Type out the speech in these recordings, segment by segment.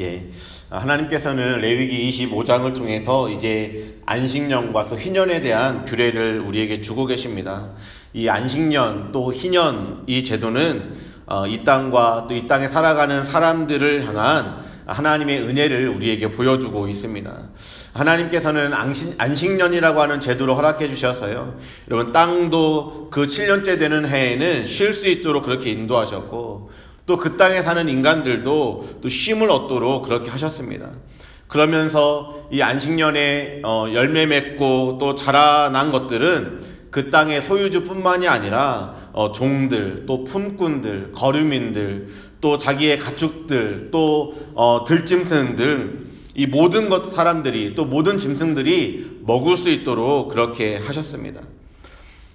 예. 하나님께서는 레위기 25장을 통해서 이제 안식년과 또 희년에 대한 규례를 우리에게 주고 계십니다. 이 안식년 또 희년 이 제도는 어, 이 땅과 또 이 땅에 살아가는 사람들을 향한 하나님의 은혜를 우리에게 보여주고 있습니다. 하나님께서는 안식, 년이라고 하는 제도를 허락해 주셔서요. 여러분 땅도 그 7년째 되는 해에는 쉴 수 있도록 그렇게 인도하셨고 또 그 땅에 사는 인간들도 또 쉼을 얻도록 그렇게 하셨습니다. 그러면서 이 안식년에 어, 열매 맺고 또 자라난 것들은 그 땅의 소유주뿐만이 아니라 어, 종들, 또 품꾼들, 거류민들, 또 자기의 가축들, 또 어, 들짐승 등이 모든 것 사람들이 또 모든 짐승들이 먹을 수 있도록 그렇게 하셨습니다.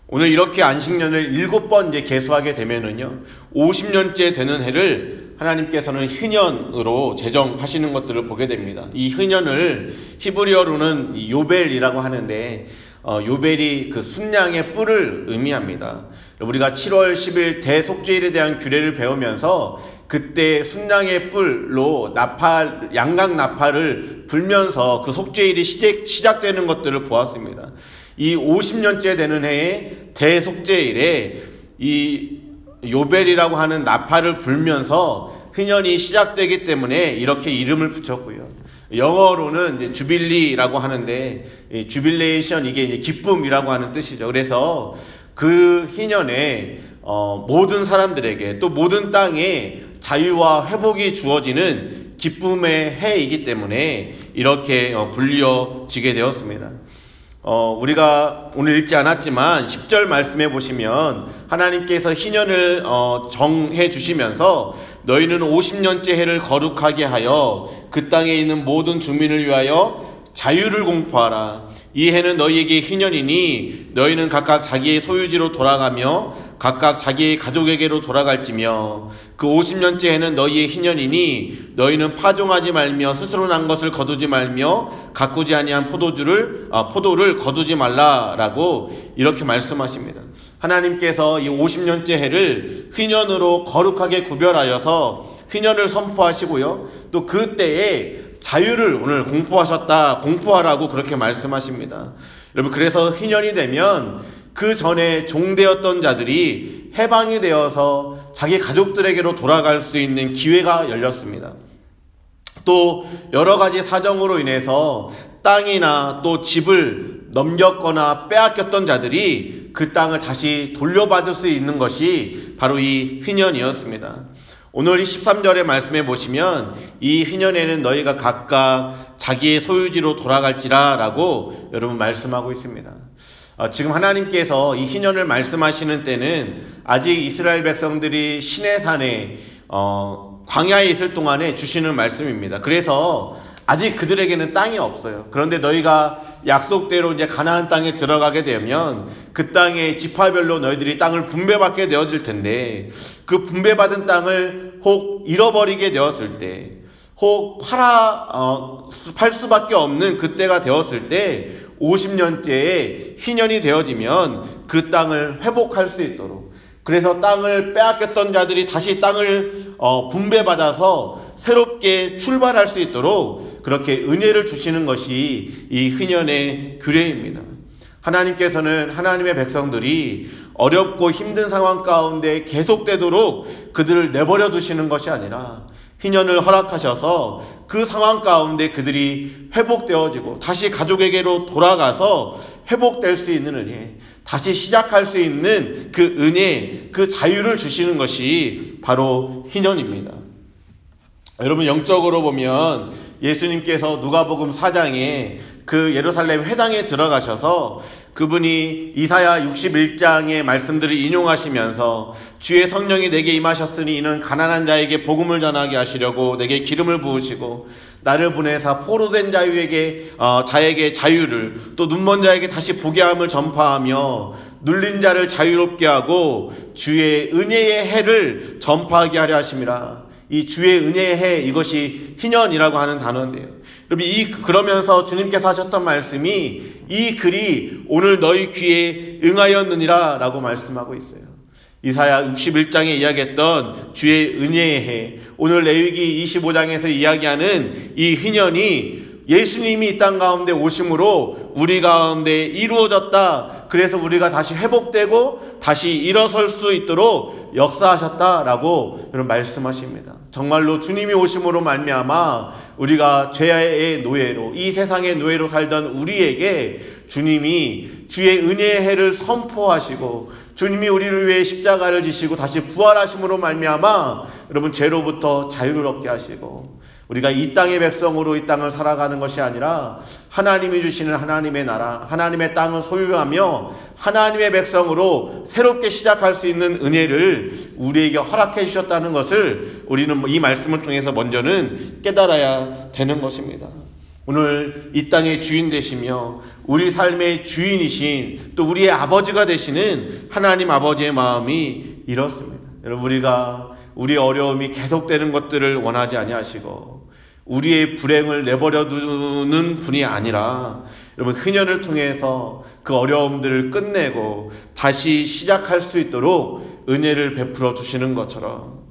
오늘 이렇게 안식년을 일곱 번 이제 개수하게 되면은요, 50년째 되는 해를 하나님께서는 희년으로 제정하시는 것들을 보게 됩니다. 이 희년을 히브리어로는 요벨이라고 하는데, 어, 요벨이 그 순양의 뿔을 의미합니다. 우리가 7월 10일 대속죄일에 대한 규례를 배우면서 그때 순양의 뿔로 나팔, 양각 나팔을 불면서 그 속죄일이 시작, 시작되는 것들을 보았습니다. 이 50년째 되는 해에 대속죄일에 이 요벨이라고 하는 나팔을 불면서 흔연이 시작되기 때문에 이렇게 이름을 붙였고요. 영어로는 주빌리라고 하는데 주빌레이션 이게 이제 기쁨이라고 하는 뜻이죠. 그래서 그 희년에 어, 모든 사람들에게 또 모든 땅에 자유와 회복이 주어지는 기쁨의 해이기 때문에 이렇게 어, 불리어지게 되었습니다. 어, 우리가 오늘 읽지 않았지만 10절 말씀해 보시면 하나님께서 희년을 어, 정해 주시면서 너희는 50년째 해를 거룩하게 하여 그 땅에 있는 모든 주민을 위하여 자유를 공포하라. 이 해는 너희에게 희년이니 너희는 각각 자기의 소유지로 돌아가며 각각 자기의 가족에게로 돌아갈지며 그 50년째에는 너희의 희년이니 너희는 파종하지 말며 스스로 난 것을 거두지 말며 가꾸지 아니한 포도주를 아, 포도를 거두지 말라라고 이렇게 말씀하십니다. 하나님께서 이 50년째 해를 희년으로 거룩하게 구별하여서 희년을 선포하시고요. 또 그때에 자유를 오늘 공포하셨다, 공포하라고 그렇게 말씀하십니다. 여러분, 그래서 희년이 되면 그 전에 종되었던 자들이 해방이 되어서 자기 가족들에게로 돌아갈 수 있는 기회가 열렸습니다. 또 여러 가지 사정으로 인해서 땅이나 또 집을 넘겼거나 빼앗겼던 자들이 그 땅을 다시 돌려받을 수 있는 것이 바로 이 휘년이었습니다. 오늘 이 13절의 말씀에 보시면 이 휘년에는 너희가 각각 자기의 소유지로 돌아갈지라 라고 여러분 말씀하고 있습니다. 어, 지금 하나님께서 이 희년을 말씀하시는 때는 아직 이스라엘 백성들이 신의 산에 어, 광야에 있을 동안에 주시는 말씀입니다. 그래서 아직 그들에게는 땅이 없어요. 그런데 너희가 약속대로 이제 가나안 땅에 들어가게 되면 그 땅의 지파별로 너희들이 땅을 분배받게 되어질 텐데 그 분배받은 땅을 혹 잃어버리게 되었을 때, 혹 팔아 어, 팔 수밖에 없는 그때가 되었을 때 50년째에 희년이 되어지면 그 땅을 회복할 수 있도록 그래서 땅을 빼앗겼던 자들이 다시 땅을 어, 분배받아서 새롭게 출발할 수 있도록 그렇게 은혜를 주시는 것이 이 희년의 규례입니다. 하나님께서는 하나님의 백성들이 어렵고 힘든 상황 가운데 계속되도록 그들을 내버려 두시는 것이 아니라 희년을 허락하셔서 그 상황 가운데 그들이 회복되어지고 다시 가족에게로 돌아가서 회복될 수 있는 은혜, 다시 시작할 수 있는 그 은혜, 그 자유를 주시는 것이 바로 희년입니다. 여러분 영적으로 보면 예수님께서 누가복음 4장에 그 예루살렘 회당에 들어가셔서 그분이 이사야 61장의 말씀들을 인용하시면서 주의 성령이 내게 임하셨으니 이는 가난한 자에게 복음을 전하게 하시려고 내게 기름을 부으시고 나를 보내사 포로된 자유에게 어, 자에게 자유를 또 눈먼 자에게 다시 보게 함을 전파하며 눌린 자를 자유롭게 하고 주의 은혜의 해를 전파하게 하려 하심이라. 이 주의 은혜의 해 이것이 희년이라고 하는 단어인데요. 여러분 이 그러면서 주님께서 하셨던 말씀이 이 글이 오늘 너희 귀에 응하였느니라라고 말씀하고 있어요. 이사야 61장에 이야기했던 주의 은혜의 해 오늘 레위기 25장에서 이야기하는 이 희년이 예수님이 이 땅 가운데 오심으로 우리 가운데 이루어졌다. 그래서 우리가 다시 회복되고 다시 일어설 수 있도록 역사하셨다라고 여러분 말씀하십니다. 정말로 주님이 오심으로 말미암아 우리가 죄의 노예로 이 세상의 노예로 살던 우리에게 주님이 주의 은혜의 해를 선포하시고 주님이 우리를 위해 십자가를 지시고 다시 부활하심으로 말미암아 여러분 죄로부터 자유를 얻게 하시고 우리가 이 땅의 백성으로 이 땅을 살아가는 것이 아니라 하나님이 주시는 하나님의 나라, 하나님의 땅을 소유하며 하나님의 백성으로 새롭게 시작할 수 있는 은혜를 우리에게 허락해 주셨다는 것을 우리는 이 말씀을 통해서 먼저는 깨달아야 되는 것입니다. 오늘 이 땅의 주인 되시며 우리 삶의 주인이신 또 우리의 아버지가 되시는 하나님 아버지의 마음이 이렇습니다. 여러분 우리가 우리 어려움이 계속되는 것들을 원하지 아니하시고 우리의 불행을 내버려 두는 분이 아니라 여러분 흔연을 통해서 그 어려움들을 끝내고 다시 시작할 수 있도록 은혜를 베풀어 주시는 것처럼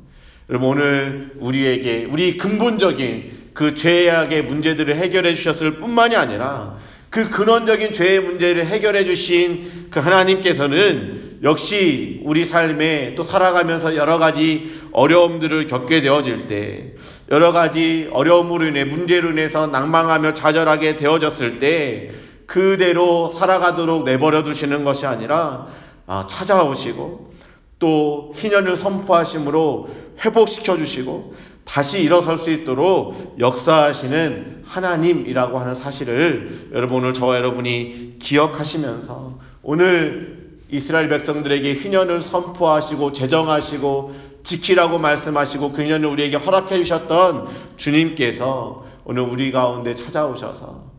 여러분 오늘 우리에게 우리 근본적인 그 죄악의 문제들을 해결해 주셨을 뿐만이 아니라 그 근원적인 죄의 문제를 해결해 주신 그 하나님께서는 역시 우리 삶에 또 살아가면서 여러 가지 어려움들을 겪게 되어질 때 여러 가지 어려움으로 인해 문제로 인해서 낭망하며 좌절하게 되어졌을 때 그대로 살아가도록 내버려 두시는 것이 아니라 아, 찾아오시고 또 희년을 선포하심으로 회복시켜 주시고 다시 일어설 수 있도록 역사하시는 하나님이라고 하는 사실을 여러분 오늘 저와 여러분이 기억하시면서 오늘 이스라엘 백성들에게 희년을 선포하시고 제정하시고 지키라고 말씀하시고 그 인연을 우리에게 허락해 주셨던 주님께서 오늘 우리 가운데 찾아오셔서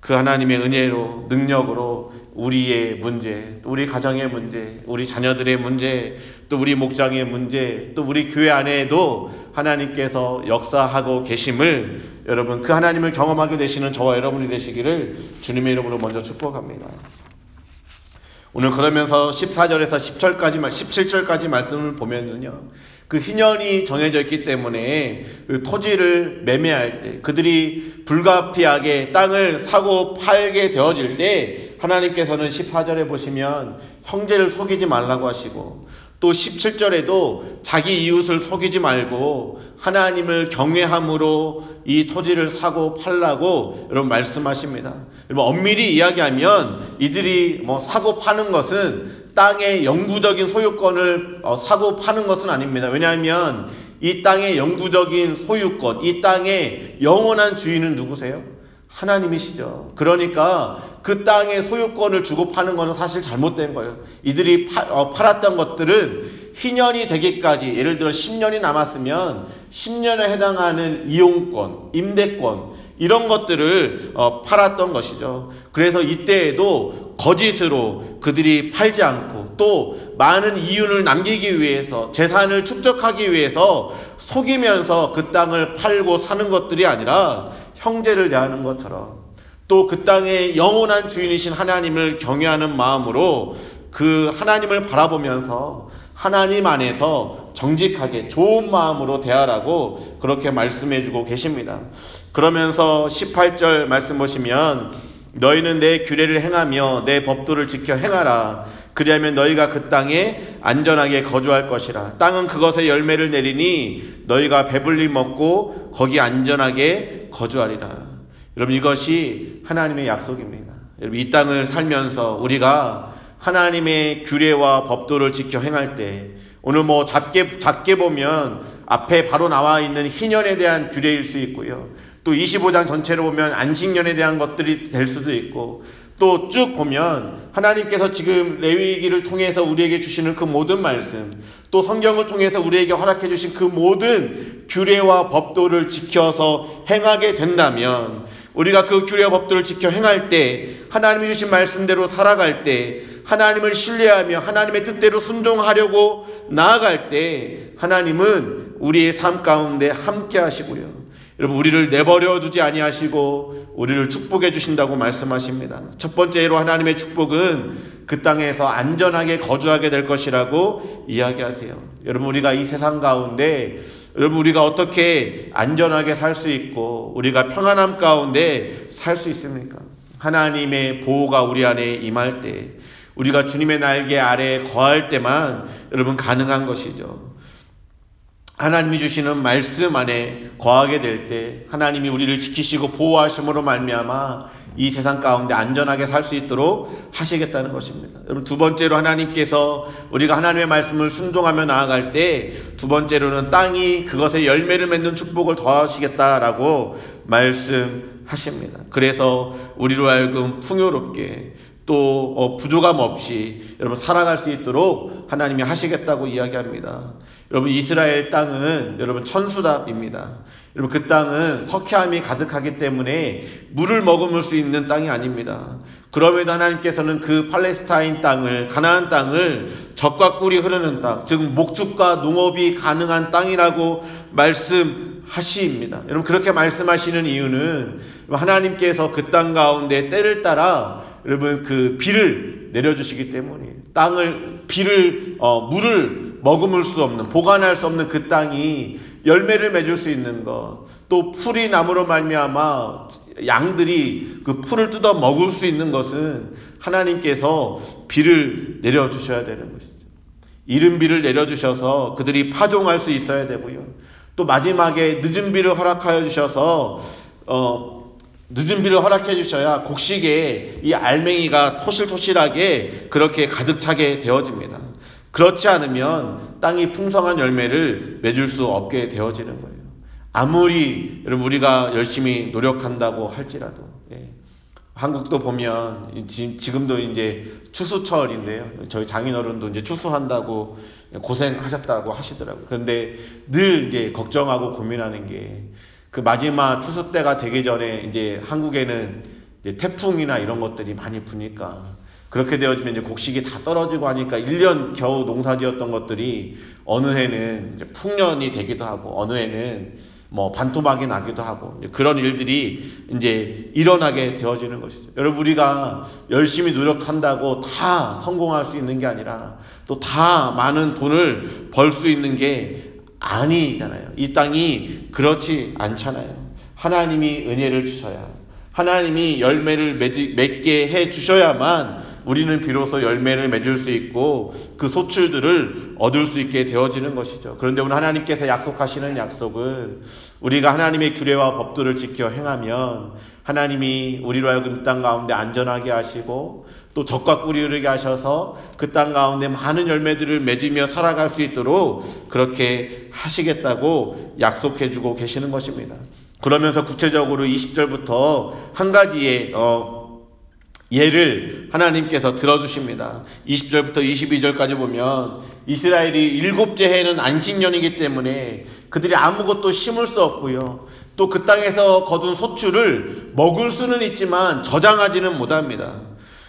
그 하나님의 은혜로 능력으로 우리의 문제, 또 우리 가정의 문제, 우리 자녀들의 문제, 또 우리 목장의 문제, 또 우리 교회 안에도 하나님께서 역사하고 계심을 여러분 그 하나님을 경험하게 되시는 저와 여러분이 되시기를 주님의 이름으로 먼저 축복합니다. 오늘 그러면서 14절에서 10절까지, 17절까지 말씀을 보면은요, 그 희년이 정해져 있기 때문에 그 토지를 매매할 때 그들이 불가피하게 땅을 사고 팔게 되어질 때 하나님께서는 14절에 보시면 형제를 속이지 말라고 하시고 또 17절에도 자기 이웃을 속이지 말고 하나님을 경외함으로 이 토지를 사고 팔라고 여러분 말씀하십니다. 여러분 엄밀히 이야기하면 이들이 뭐 사고 파는 것은 땅의 영구적인 소유권을 어, 사고 파는 것은 아닙니다. 왜냐하면 이 땅의 영구적인 소유권, 이 땅의 영원한 주인은 누구세요? 하나님이시죠. 그러니까 그 땅의 소유권을 주고 파는 것은 사실 잘못된 거예요. 이들이 파, 어, 팔았던 것들은 희년이 되기까지 예를 들어 10년이 남았으면 10년에 해당하는 이용권, 임대권 이런 것들을 어, 팔았던 것이죠. 그래서 이때에도 거짓으로 그들이 팔지 않고 또 많은 이윤을 남기기 위해서 재산을 축적하기 위해서 속이면서 그 땅을 팔고 사는 것들이 아니라 형제를 대하는 것처럼 또 그 땅의 영원한 주인이신 하나님을 경외하는 마음으로 그 하나님을 바라보면서 하나님 안에서 정직하게 좋은 마음으로 대하라고 그렇게 말씀해 주고 계십니다. 그러면서 18절 말씀 보시면 너희는 내 규례를 행하며 내 법도를 지켜 행하라. 그리하면 너희가 그 땅에 안전하게 거주할 것이라. 땅은 그것의 열매를 내리니 너희가 배불리 먹고 거기 안전하게 거주하리라. 여러분 이것이 하나님의 약속입니다. 여러분 이 땅을 살면서 우리가 하나님의 규례와 법도를 지켜 행할 때 오늘 뭐 작게 작게 보면 앞에 바로 나와 있는 희년에 대한 규례일 수 있고요. 또 25장 전체를 보면 안식년에 대한 것들이 될 수도 있고 또 쭉 보면 하나님께서 지금 레위기를 통해서 우리에게 주시는 그 모든 말씀 또 성경을 통해서 우리에게 허락해 주신 그 모든 규례와 법도를 지켜서 행하게 된다면 우리가 그 규례와 법도를 지켜 행할 때 하나님이 주신 말씀대로 살아갈 때 하나님을 신뢰하며 하나님의 뜻대로 순종하려고 나아갈 때 하나님은 우리의 삶 가운데 함께 하시고요. 여러분 우리를 내버려 두지 아니하시고 우리를 축복해 주신다고 말씀하십니다. 첫 번째로 하나님의 축복은 그 땅에서 안전하게 거주하게 될 것이라고 이야기하세요. 여러분 우리가 이 세상 가운데 여러분 우리가 어떻게 안전하게 살 수 있고 우리가 평안함 가운데 살 수 있습니까? 하나님의 보호가 우리 안에 임할 때 우리가 주님의 날개 아래 거할 때만 여러분 가능한 것이죠. 하나님이 주시는 말씀 안에 거하게 될 때 하나님이 우리를 지키시고 보호하심으로 말미암아 이 세상 가운데 안전하게 살 수 있도록 하시겠다는 것입니다. 여러분 두 번째로 하나님께서 우리가 하나님의 말씀을 순종하며 나아갈 때 두 번째로는 땅이 그것에 열매를 맺는 축복을 더하시겠다라고 말씀하십니다. 그래서 우리로 하여금 풍요롭게 또 어, 부족함 없이 여러분 살아갈 수 있도록 하나님이 하시겠다고 이야기합니다. 여러분 이스라엘 땅은 여러분 천수답입니다. 여러분 그 땅은 석회암이 가득하기 때문에 물을 머금을 수 있는 땅이 아닙니다. 그럼에도 하나님께서는 그 팔레스타인 땅을 가나안 땅을 젖과 꿀이 흐르는 땅, 즉 목축과 농업이 가능한 땅이라고 말씀하시입니다. 여러분 그렇게 말씀하시는 이유는 하나님께서 그 땅 가운데 때를 따라 여러분 그 비를 내려주시기 때문이에요. 땅을 비를 어, 물을 머금을 수 없는 보관할 수 없는 그 땅이 열매를 맺을 수 있는 것, 또 풀이 나무로 말미암아 양들이 그 풀을 뜯어 먹을 수 있는 것은 하나님께서 비를 내려 주셔야 되는 것이죠. 이른 비를 내려 주셔서 그들이 파종할 수 있어야 되고요. 또 마지막에 늦은 비를 허락하여 주셔서 어 늦은 비를 허락해 주셔야 곡식에 이 알맹이가 토실토실하게 그렇게 가득 차게 되어집니다. 그렇지 않으면 땅이 풍성한 열매를 맺을 수 없게 되어지는 거예요. 아무리 여러분 우리가 열심히 노력한다고 할지라도 예. 한국도 보면 지금도 이제 추수철인데요. 저희 장인어른도 이제 추수한다고 고생하셨다고 하시더라고요. 그런데 늘 이제 걱정하고 고민하는 게 그 마지막 추수 때가 되기 전에 이제 한국에는 이제 태풍이나 이런 것들이 많이 부니까 그렇게 되어지면 이제 곡식이 다 떨어지고 하니까 1년 겨우 농사 지었던 것들이 어느 해는 풍년이 되기도 하고 어느 해는 뭐 반토막이 나기도 하고 그런 일들이 이제 일어나게 되어지는 것이죠. 여러분 우리가 열심히 노력한다고 다 성공할 수 있는 게 아니라 또 다 많은 돈을 벌 수 있는 게 아니잖아요. 이 땅이 그렇지 않잖아요. 하나님이 은혜를 주셔야 하나님이 열매를 맺게 해 주셔야만 우리는 비로소 열매를 맺을 수 있고 그 소출들을 얻을 수 있게 되어지는 것이죠. 그런데 오늘 하나님께서 약속하시는 약속은 우리가 하나님의 규례와 법도를 지켜 행하면 하나님이 우리로 하여금 땅 가운데 안전하게 하시고 또 적과 꿀이 흐르게 하셔서 그 땅 가운데 많은 열매들을 맺으며 살아갈 수 있도록 그렇게 하시겠다고 약속해 주고 계시는 것입니다. 그러면서 구체적으로 20절부터 한 가지의 어, 예를 하나님께서 들어주십니다. 20절부터 22절까지 보면 이스라엘이 일곱째 해는 안식년이기 때문에 그들이 아무것도 심을 수 없고요. 또 그 땅에서 거둔 소출을 먹을 수는 있지만 저장하지는 못합니다.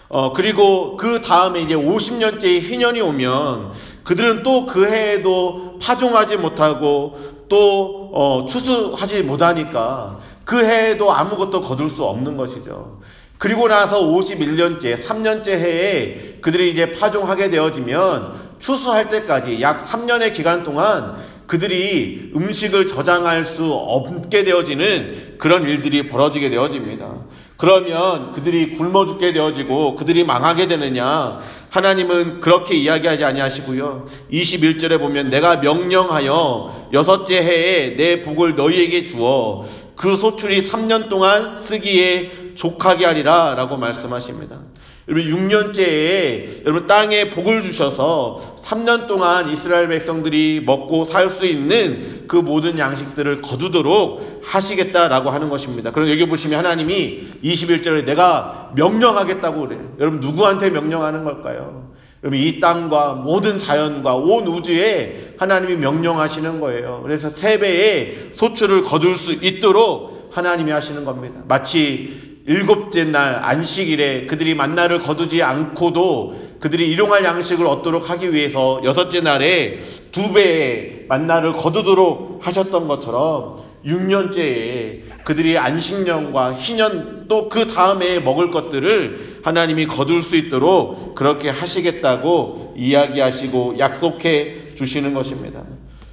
어, 그리고 그 다음에 이제 50년째의 희년이 오면 그들은 또 그 해에도 파종하지 못하고 또 어, 추수하지 못하니까 그 해에도 아무것도 거둘 수 없는 것이죠. 그리고 나서 51년째, 3년째 해에 그들이 이제 파종하게 되어지면 추수할 때까지 약 3년의 기간 동안 그들이 음식을 저장할 수 없게 되어지는 그런 일들이 벌어지게 되어집니다. 그러면 그들이 굶어 죽게 되어지고 그들이 망하게 되느냐? 하나님은 그렇게 이야기하지 아니하시고요. 21절에 보면 내가 명령하여 여섯째 해에 내 복을 너희에게 주어 그 소출이 3년 동안 쓰기에 족하게 하리라 라고 말씀하십니다. 여러분 6년째에 여러분 땅에 복을 주셔서 3년 동안 이스라엘 백성들이 먹고 살 수 있는 그 모든 양식들을 거두도록 하시겠다라고 하는 것입니다. 그럼 여기 보시면 하나님이 21절에 내가 명령하겠다고 그래요. 여러분 누구한테 명령하는 걸까요? 여러분 이 땅과 모든 자연과 온 우주에 하나님이 명령하시는 거예요. 그래서 세 배의 소출을 거둘 수 있도록 하나님이 하시는 겁니다. 마치 일곱째 날 안식일에 그들이 만나를 거두지 않고도 그들이 일용할 양식을 얻도록 하기 위해서 여섯째 날에 두 배의 만나를 거두도록 하셨던 것처럼 6년째에 그들이 안식년과 희년 또 그 다음에 먹을 것들을 하나님이 거둘 수 있도록 그렇게 하시겠다고 이야기하시고 약속해 주시는 것입니다.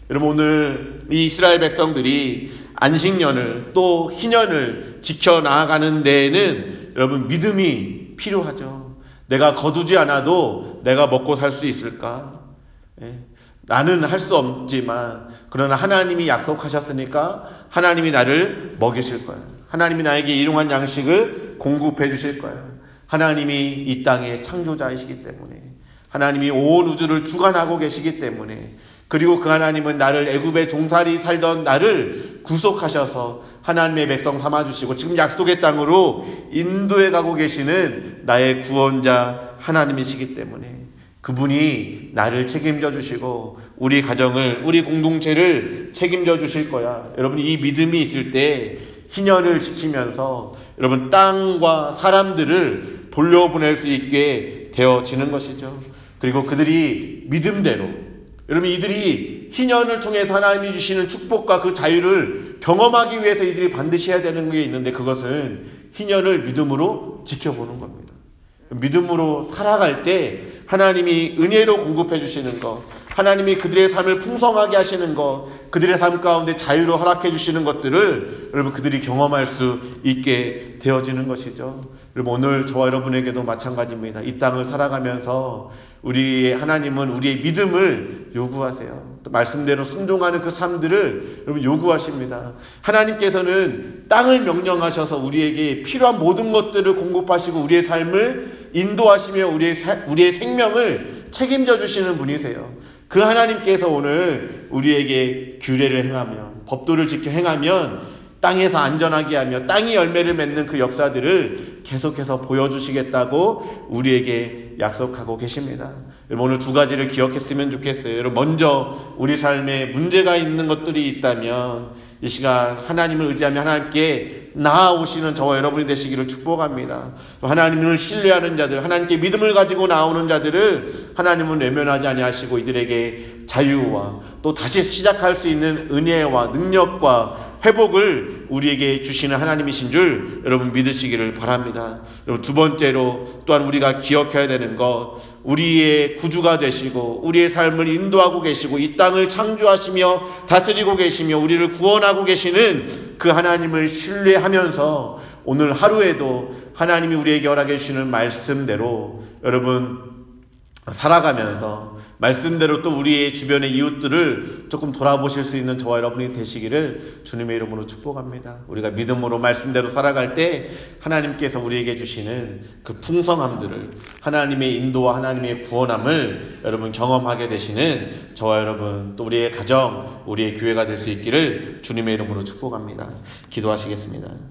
여러분 오늘 이 이스라엘 백성들이 안식년을 또 희년을 지켜 나아가는 데에는 여러분 믿음이 필요하죠. 내가 거두지 않아도 내가 먹고 살 수 있을까? 예. 나는 할 수 없지만 그러나 하나님이 약속하셨으니까 하나님이 나를 먹이실 거예요. 하나님이 나에게 일용한 양식을 공급해 주실 거예요. 하나님이 이 땅의 창조자이시기 때문에 하나님이 온 우주를 주관하고 계시기 때문에 그리고 그 하나님은 나를 애굽의 종살이 살던 나를 구속하셔서 하나님의 백성 삼아 주시고 지금 약속의 땅으로 인도해 가고 계시는 나의 구원자 하나님이시기 때문에 그분이 나를 책임져 주시고 우리 가정을 우리 공동체를 책임져 주실 거야. 여러분 이 믿음이 있을 때 희년을 지키면서 여러분 땅과 사람들을 돌려보낼 수 있게 되어지는 것이죠. 그리고 그들이 믿음대로 여러분 이들이 희년을 통해서 하나님이 주시는 축복과 그 자유를 경험하기 위해서 이들이 반드시 해야 되는 게 있는데 그것은 희년을 믿음으로 지켜보는 겁니다. 믿음으로 살아갈 때 하나님이 은혜로 공급해 주시는 것, 하나님이 그들의 삶을 풍성하게 하시는 것, 그들의 삶 가운데 자유로 허락해 주시는 것들을 여러분 그들이 경험할 수 있게 되어지는 것이죠. 여러분 오늘 저와 여러분에게도 마찬가지입니다. 이 땅을 살아가면서 우리의 하나님은 우리의 믿음을 요구하세요. 또 말씀대로 순종하는 그 삶들을 여러분 요구하십니다. 하나님께서는 땅을 명령하셔서 우리에게 필요한 모든 것들을 공급하시고 우리의 삶을 인도하시며 우리의, 사, 우리의 생명을 책임져 주시는 분이세요. 그 하나님께서 오늘 우리에게 규례를 행하며 법도를 지켜 행하면 땅에서 안전하게 하며 땅이 열매를 맺는 그 역사들을 계속해서 보여주시겠다고 우리에게 약속하고 계십니다. 여러분 오늘 두 가지를 기억했으면 좋겠어요. 여러분 먼저 우리 삶에 문제가 있는 것들이 있다면 이 시간 하나님을 의지하며 하나님께 나아오시는 저와 여러분이 되시기를 축복합니다. 하나님을 신뢰하는 자들, 하나님께 믿음을 가지고 나오는 자들을 하나님은 외면하지 아니하시고 이들에게 자유와 또 다시 시작할 수 있는 은혜와 능력과 회복을 우리에게 주시는 하나님이신 줄 여러분 믿으시기를 바랍니다. 여러분 두 번째로 또한 우리가 기억해야 되는 것, 우리의 구주가 되시고 우리의 삶을 인도하고 계시고 이 땅을 창조하시며 다스리고 계시며 우리를 구원하고 계시는 그 하나님을 신뢰하면서 오늘 하루에도 하나님이 우리에게 허락해 주시는 말씀대로 여러분 살아가면서 말씀대로 또 우리의 주변의 이웃들을 조금 돌아보실 수 있는 저와 여러분이 되시기를 주님의 이름으로 축복합니다. 우리가 믿음으로 말씀대로 살아갈 때 하나님께서 우리에게 주시는 그 풍성함들을 하나님의 인도와 하나님의 구원함을 여러분 경험하게 되시는 저와 여러분 또 우리의 가정, 우리의 교회가 될 수 있기를 주님의 이름으로 축복합니다. 기도하시겠습니다.